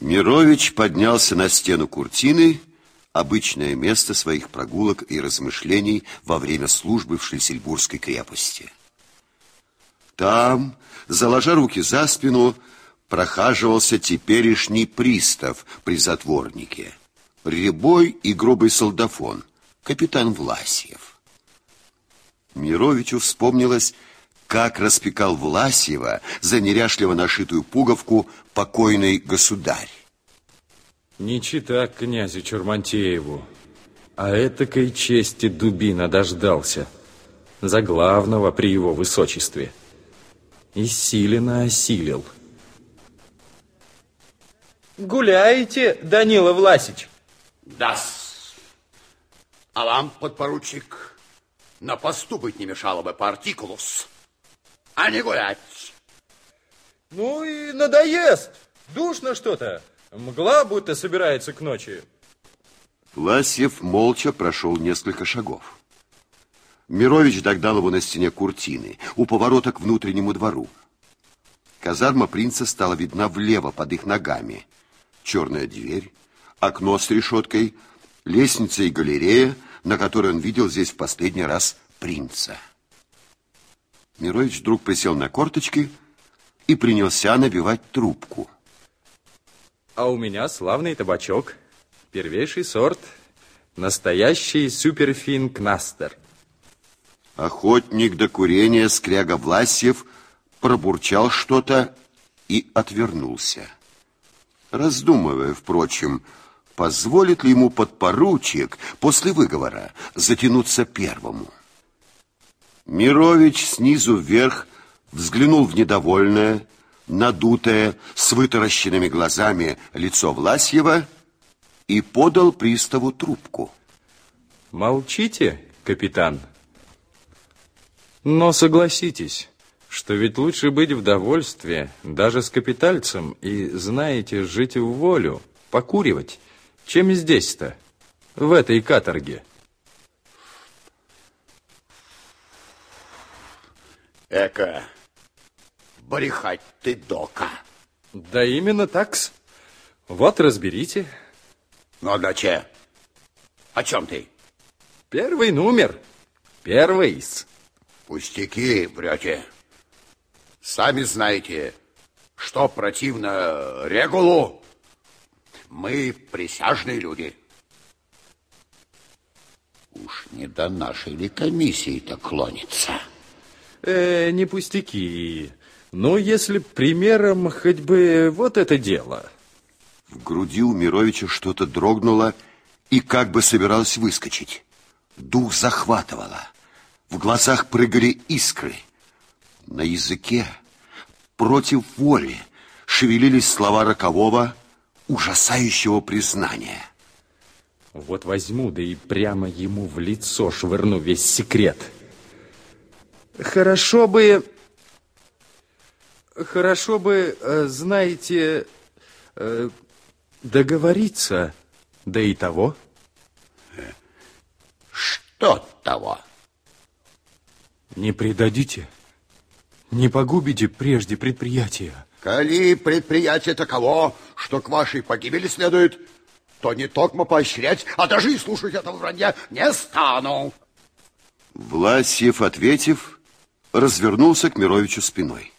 Мирович поднялся на стену куртины, обычное место своих прогулок и размышлений во время службы в Шлиссельбургской крепости. Там, заложа руки за спину, прохаживался теперешний пристав при затворнике, рябой и грубый солдафон, капитан Власьев. Мировичу вспомнилось, как распекал Власьева за неряшливо нашитую пуговку покойный государь. Не чита князю Чурмантееву, а этакой чести дубина дождался за главного при его высочестве. И силено осилил. Гуляете, Данила Власич? да -с. А вам, подпоручик, на посту быть не мешало бы по артикулус, а не гулять. Ну и надоест. Душно что-то. Мгла будто собирается к ночи. Власьев молча прошел несколько шагов. Мирович догнал его на стене куртины, у поворота к внутреннему двору. Казарма принца стала видна влево, под их ногами. Черная дверь, окно с решеткой, лестница и галерея, на которой он видел здесь в последний раз принца. Мирович вдруг присел на корточки и принялся набивать трубку. А у меня славный табачок. Первейший сорт. Настоящий суперфин Кнастер. Охотник до курения Скряга Власьев пробурчал что-то и отвернулся. Раздумывая, впрочем, позволит ли ему подпоручик после выговора затянуться первому. Мирович снизу вверх взглянул в недовольное, надутое, с вытаращенными глазами лицо Власьева и подал приставу трубку. Молчите, капитан. Но согласитесь, что ведь лучше быть в довольстве, даже с капитальцем, и, знаете, жить в волю, покуривать, чем здесь-то, в этой каторге. Эка, брехать ты дока. Да именно такс. Вот разберите. Ну, да че? О чем ты? Первый номер. Первый. Пустяки, врете. Сами знаете, что противно регулу. Мы присяжные люди. Уж не до нашей ли комиссии-то клонится? Э, не пустяки. Но если примером хоть бы вот это дело. В груди у Мировича что-то дрогнуло и как бы собиралось выскочить. Дух захватывало. В глазах прыгали искры. На языке против воли шевелились слова рокового, ужасающего признания. Вот возьму, да и прямо ему в лицо швырну весь секрет. Хорошо бы... Хорошо бы, э, знаете, э, договориться, да и того. Что того? Не предадите, не погубите прежде предприятия. Коли предприятие таково, что к вашей погибели следует, то не токмо поощрять, а даже и слушать этого вранья не стану. Власьев, ответив, развернулся к Мировичу спиной.